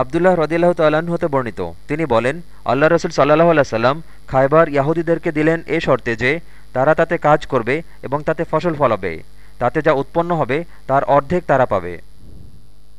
আবদুল্লাহ রদিল্লাহ তাল্লাহ্ন হতে বর্ণিত। তিনি বলেন আল্লাহ রসুল সাল্লাহ আল্লাহ সাল্লাম খাইবার ইয়াহুদীদেরকে দিলেন এ শর্তে যে, তারা তাতে কাজ করবে এবং তাতে ফসল ফলাবে। তাতে যা উৎপন্ন হবে, তার অর্ধেক তারা পাবে।